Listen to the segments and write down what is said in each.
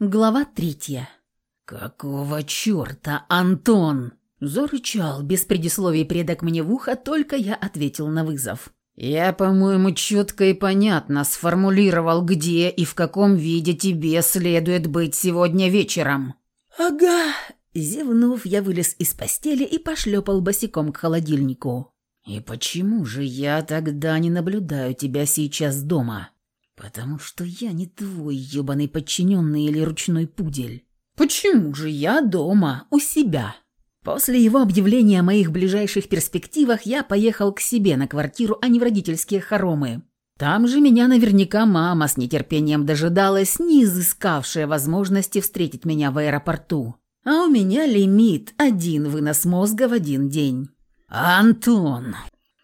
Глава третья. «Какого черта, Антон?» Зарычал, без предисловий предок мне в ухо, только я ответил на вызов. «Я, по-моему, четко и понятно сформулировал, где и в каком виде тебе следует быть сегодня вечером». «Ага». Зевнув, я вылез из постели и пошлепал босиком к холодильнику. «И почему же я тогда не наблюдаю тебя сейчас дома?» «Потому что я не твой ебаный подчиненный или ручной пудель. Почему же я дома, у себя?» После его объявления о моих ближайших перспективах я поехал к себе на квартиру, а не в родительские хоромы. Там же меня наверняка мама с нетерпением дожидалась, не изыскавшая возможности встретить меня в аэропорту. А у меня лимит – один вынос мозга в один день. «Антон!»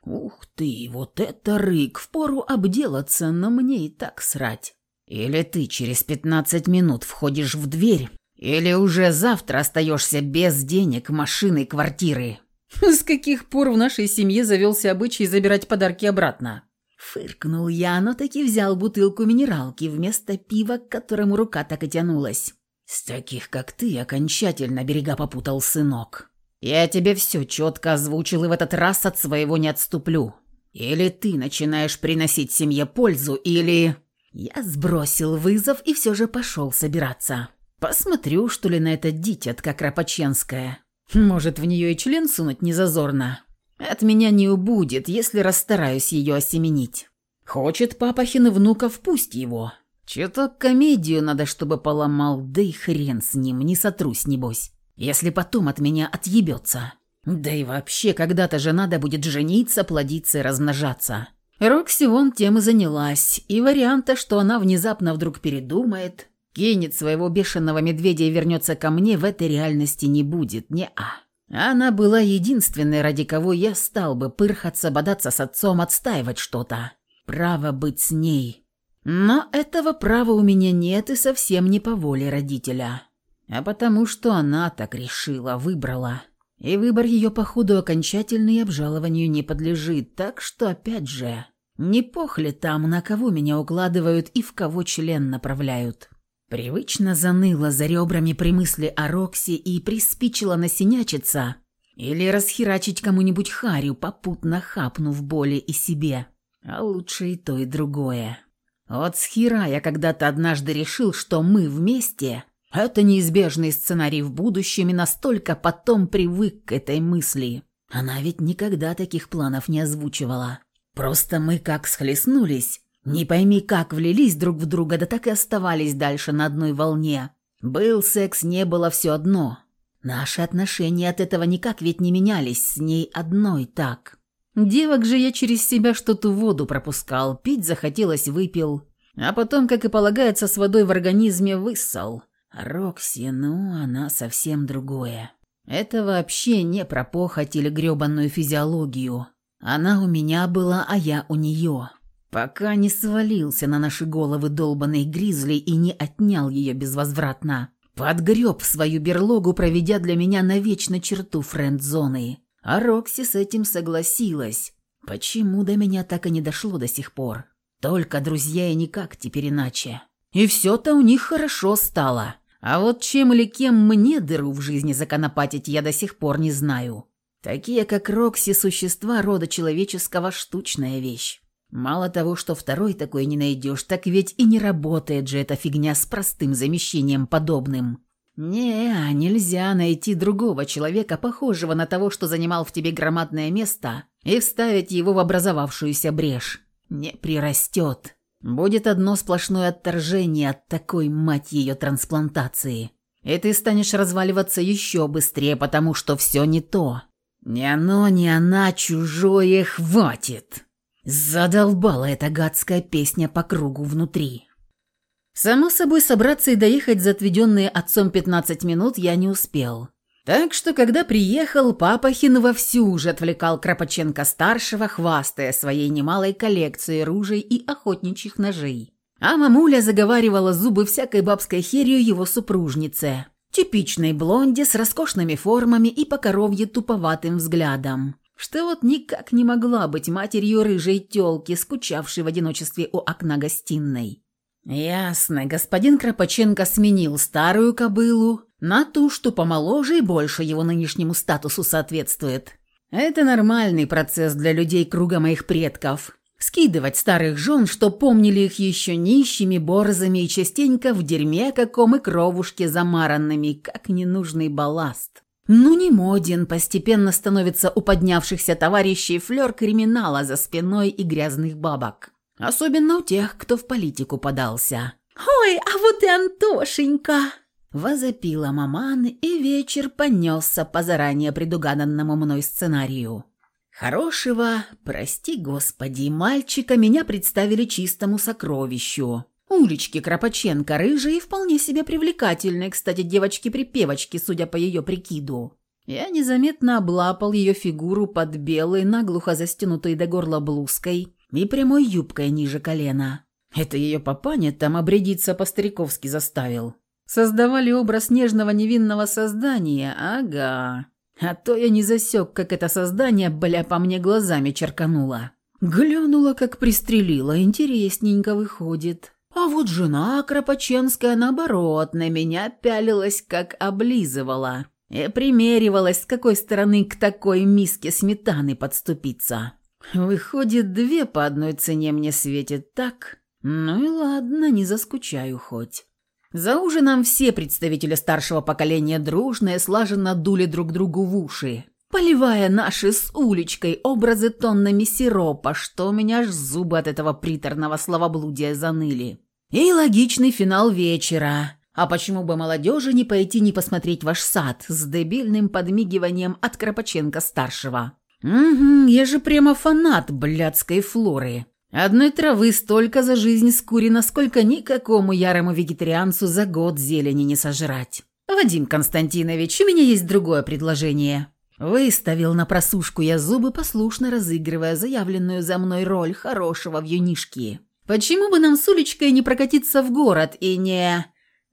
Ух ты, вот это рык, впору обделаться, но мне и так срать. Или ты через пятнадцать минут входишь в дверь, или уже завтра остаешься без денег, машины, квартиры. С каких пор в нашей семье завелся обычай забирать подарки обратно? Фыркнул я, но таки взял бутылку минералки вместо пива, к которому рука так и тянулась. С таких, как ты, окончательно берега попутал, сынок. Я тебе все четко озвучил и в этот раз от своего не отступлю. Или ты начинаешь приносить семье пользу, или...» Я сбросил вызов и все же пошел собираться. Посмотрю, что ли, на это дитятка Кропаченская. Может, в нее и член сунуть не зазорно. От меня не убудет, если расстараюсь ее осеменить. Хочет папахин внуков, пусть его. Чуток комедию надо, чтобы поломал, да и хрен с ним, не сотрусь, небось если потом от меня отъебется. Да и вообще, когда-то же надо будет жениться, плодиться и размножаться. Рокси вон тем и занялась, и варианта, что она внезапно вдруг передумает, кинет своего бешеного медведя и вернется ко мне, в этой реальности не будет, не-а. Она была единственной, ради кого я стал бы пырхаться, бодаться с отцом, отстаивать что-то. Право быть с ней. Но этого права у меня нет и совсем не по воле родителя а потому что она так решила, выбрала. И выбор ее, походу, окончательный обжалованию не подлежит, так что, опять же, не похли там, на кого меня укладывают и в кого член направляют. Привычно заныло за ребрами при мысли о Роксе и приспичило насинячиться или расхерачить кому-нибудь харю, попутно хапнув боли и себе. А лучше и то, и другое. Вот с Хира я когда-то однажды решил, что мы вместе это неизбежный сценарий в будущем, и настолько потом привык к этой мысли. Она ведь никогда таких планов не озвучивала. Просто мы как схлестнулись, не пойми как влились друг в друга, да так и оставались дальше на одной волне. Был секс, не было все одно. Наши отношения от этого никак ведь не менялись, с ней одной так. Девок же я через себя что-то воду пропускал, пить захотелось выпил, а потом, как и полагается, с водой в организме высал. Рокси, ну, она совсем другое. Это вообще не про похоть или грёбаную физиологию. Она у меня была, а я у нее. Пока не свалился на наши головы долбанный гризли и не отнял ее безвозвратно. Подгреб в свою берлогу, проведя для меня навечно черту френд-зоны. А Рокси с этим согласилась. Почему до меня так и не дошло до сих пор? Только друзья и никак теперь иначе. И все-то у них хорошо стало. А вот чем или кем мне дыру в жизни законопатить, я до сих пор не знаю. Такие, как Рокси, существа рода человеческого – штучная вещь. Мало того, что второй такой не найдешь, так ведь и не работает же эта фигня с простым замещением подобным. Не, нельзя найти другого человека, похожего на того, что занимал в тебе громадное место, и вставить его в образовавшуюся брешь. Не прирастет. Будет одно сплошное отторжение от такой, мать ее, трансплантации. И ты станешь разваливаться еще быстрее, потому что все не то. Не оно, не она, чужое, хватит. Задолбала эта гадская песня по кругу внутри. Само собой, собраться и доехать за отведенные отцом 15 минут я не успел. Так что, когда приехал, Папахин вовсю уже отвлекал Кропаченко-старшего, хвастая своей немалой коллекцией ружей и охотничьих ножей. А мамуля заговаривала зубы всякой бабской херью его супружнице, типичной блонде с роскошными формами и по коровье туповатым взглядом, что вот никак не могла быть матерью рыжей тёлки, скучавшей в одиночестве у окна гостиной. Ясно, господин Кропаченко сменил старую кобылу на ту, что помоложе и больше его нынешнему статусу соответствует. Это нормальный процесс для людей круга моих предков. Скидывать старых жен, что помнили их еще нищими, борзами и частенько в дерьме каком и кровушке замаранными, как ненужный балласт. Ну не моден постепенно становится у поднявшихся товарищей флер криминала за спиной и грязных бабок. Особенно у тех, кто в политику подался. «Ой, а вот и Антошенька!» Возопила маман, и вечер понесся по заранее предугаданному мной сценарию. Хорошего, прости господи, мальчика меня представили чистому сокровищу. Улички Кропаченко рыжие и вполне себе привлекательные, кстати, девочки-припевочки, судя по ее прикиду. Я незаметно облапал ее фигуру под белой, наглухо застянутой до горла блузкой и прямой юбкой ниже колена. Это ее папаня там обрядиться по-стариковски заставил. Создавали образ нежного невинного создания, ага. А то я не засек, как это создание, бля, по мне глазами черкануло. Глянула, как пристрелила, интересненько выходит. А вот жена Кропаченская, наоборот, на меня пялилась, как облизывала. И примеривалась, с какой стороны к такой миске сметаны подступиться. Выходит, две по одной цене мне светит так? Ну и ладно, не заскучаю хоть. За ужином все представители старшего поколения дружно и слаженно дули друг другу в уши, поливая наши с уличкой образы тоннами сиропа, что у меня аж зубы от этого приторного словоблудия заныли. И логичный финал вечера. А почему бы молодежи не пойти не посмотреть ваш сад с дебильным подмигиванием от Кропаченко-старшего? Угу, я же прямо фанат блядской флоры. Одной травы столько за жизнь скурено, сколько никакому ярому вегетарианцу за год зелени не сожрать. Вадим Константинович, у меня есть другое предложение. Выставил на просушку я зубы, послушно разыгрывая заявленную за мной роль хорошего вьюнишки. Почему бы нам с Улечкой не прокатиться в город и не...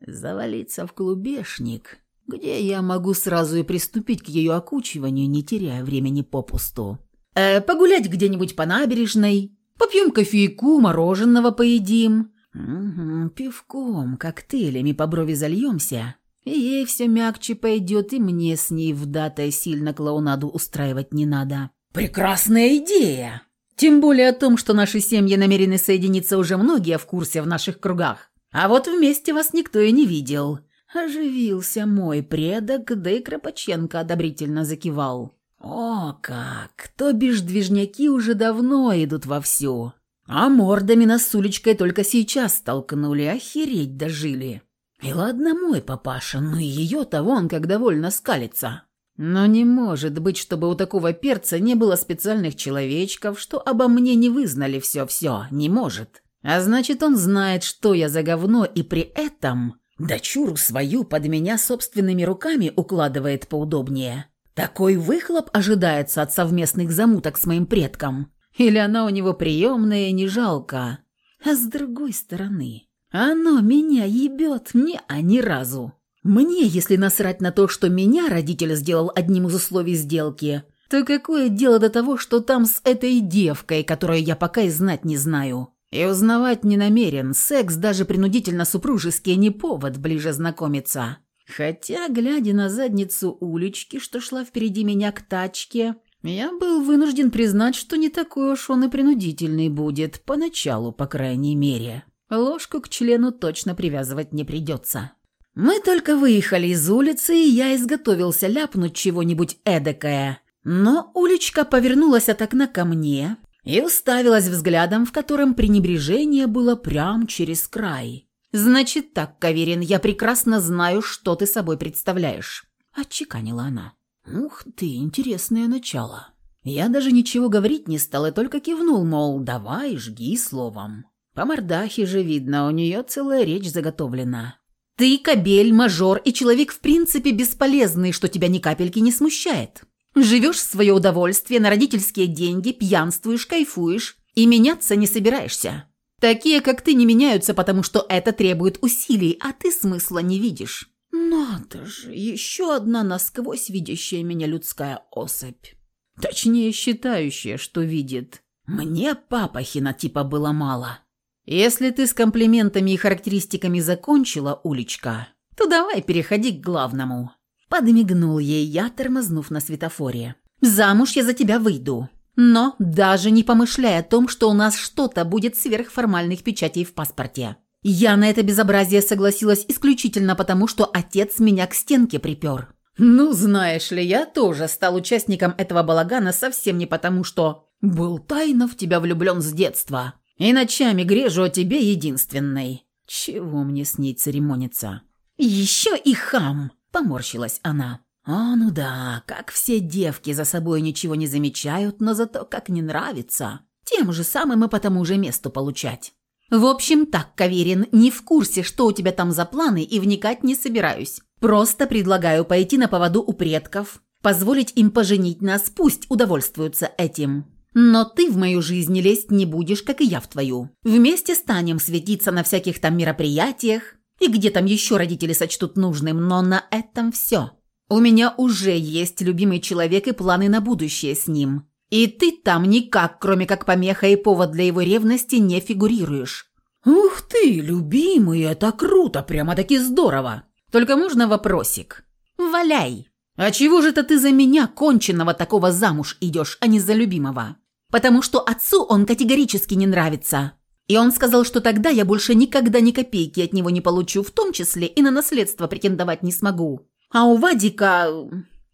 завалиться в клубешник, где я могу сразу и приступить к ее окучиванию, не теряя времени попусту? Э, погулять где-нибудь по набережной, попьем кофейку, мороженого поедим. Угу, пивком, коктейлями по брови зальемся, ей все мягче пойдет, и мне с ней в датой сильно клоунаду устраивать не надо. Прекрасная идея! Тем более о том, что наши семьи намерены соединиться уже многие в курсе в наших кругах. А вот вместе вас никто и не видел. Оживился мой предок, да и Кропаченко одобрительно закивал. О как! То бишь движняки уже давно идут вовсю. А мордами нас с Улечкой только сейчас столкнули, охереть дожили. И ладно мой папаша, но и ее-то вон как довольно скалится. Но не может быть, чтобы у такого перца не было специальных человечков, что обо мне не вызнали все-все. Не может. А значит, он знает, что я за говно, и при этом дочуру свою под меня собственными руками укладывает поудобнее. Такой выхлоп ожидается от совместных замуток с моим предком. Или она у него приемная и не жалко. А с другой стороны, оно меня ебет, не а ни разу. Мне, если насрать на то, что меня родитель сделал одним из условий сделки, то какое дело до того, что там с этой девкой, которую я пока и знать не знаю? И узнавать не намерен, секс даже принудительно-супружеский не повод ближе знакомиться. Хотя, глядя на задницу улички, что шла впереди меня к тачке, я был вынужден признать, что не такой уж он и принудительный будет, поначалу, по крайней мере. Ложку к члену точно привязывать не придется. Мы только выехали из улицы, и я изготовился ляпнуть чего-нибудь эдакое. Но уличка повернулась от окна ко мне и уставилась взглядом, в котором пренебрежение было прям через край. «Значит так, Каверин, я прекрасно знаю, что ты собой представляешь», – отчеканила она. «Ух ты, интересное начало». Я даже ничего говорить не стал и только кивнул, мол, давай, жги словом. По мордахе же видно, у нее целая речь заготовлена. Ты кобель, мажор и человек в принципе бесполезный, что тебя ни капельки не смущает. Живешь в свое удовольствие на родительские деньги, пьянствуешь, кайфуешь и меняться не собираешься. Такие, как ты, не меняются, потому что это требует усилий, а ты смысла не видишь. Надо же, еще одна насквозь видящая меня людская особь. Точнее, считающая, что видит. Мне папа хинотипа было мало. Если ты с комплиментами и характеристиками закончила, Улечка, то давай переходи к главному». Подмигнул ей я, тормознув на светофоре. «Замуж я за тебя выйду. Но даже не помышляя о том, что у нас что-то будет сверх формальных печатей в паспорте. Я на это безобразие согласилась исключительно потому, что отец меня к стенке припер. Ну, знаешь ли, я тоже стал участником этого балагана совсем не потому, что был тайно в тебя влюблен с детства. И ночами грежу о тебе единственной. Чего мне с ней церемониться? Еще и хам, поморщилась она. «О, ну да, как все девки за собой ничего не замечают, но зато как не нравится. Тем же самым и по тому же месту получать. В общем, так, Каверин, не в курсе, что у тебя там за планы, и вникать не собираюсь. Просто предлагаю пойти на поводу у предков, позволить им поженить нас, пусть удовольствуются этим. Но ты в мою жизнь лезть не будешь, как и я в твою. Вместе станем светиться на всяких там мероприятиях, и где там еще родители сочтут нужным, но на этом все. У меня уже есть любимый человек и планы на будущее с ним. И ты там никак, кроме как помеха и повод для его ревности, не фигурируешь». «Ух ты, любимый, это круто, прямо-таки здорово. Только можно вопросик?» «Валяй!» «А чего же это ты за меня, конченного такого, замуж идешь, а не за любимого?» «Потому что отцу он категорически не нравится. И он сказал, что тогда я больше никогда ни копейки от него не получу, в том числе и на наследство претендовать не смогу. А у Вадика...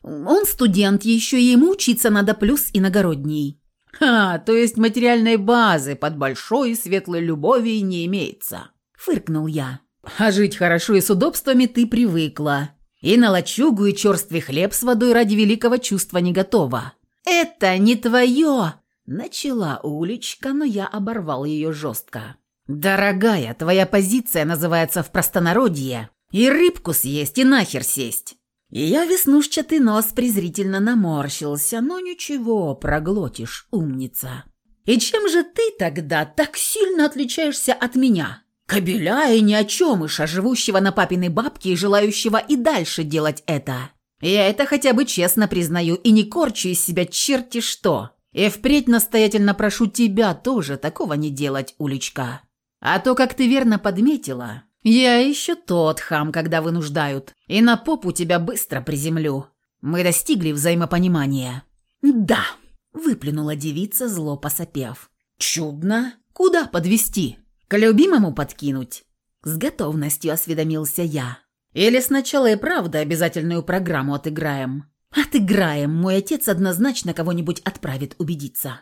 Он студент еще, и ему учиться надо плюс иногородний. «Ха, то есть материальной базы под большой и светлой любовью не имеется», — фыркнул я. «А жить хорошо и с удобствами ты привыкла. И на лачугу и черствый хлеб с водой ради великого чувства не готова». «Это не твое!» — начала уличка, но я оборвал ее жестко. «Дорогая, твоя позиция называется в простонародье и рыбку съесть, и нахер сесть. Ее веснушчатый нос презрительно наморщился, но ничего, проглотишь, умница. И чем же ты тогда так сильно отличаешься от меня? Кобеля и ни о чем иша, живущего на папиной бабке и желающего и дальше делать это. Я это хотя бы честно признаю и не корчу из себя черти что. И впредь настоятельно прошу тебя тоже такого не делать, уличка. А то, как ты верно подметила, «Я еще тот хам, когда вынуждают, и на попу тебя быстро приземлю. Мы достигли взаимопонимания». «Да», — выплюнула девица, зло посопев. «Чудно. Куда подвести? К любимому подкинуть?» С готовностью осведомился я. «Или сначала и правда обязательную программу отыграем?» «Отыграем. Мой отец однозначно кого-нибудь отправит убедиться».